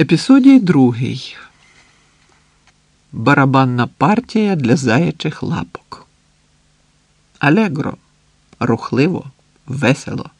Епісодій другий. Барабанна партія для заячих лапок. Алегро, рухливо, весело.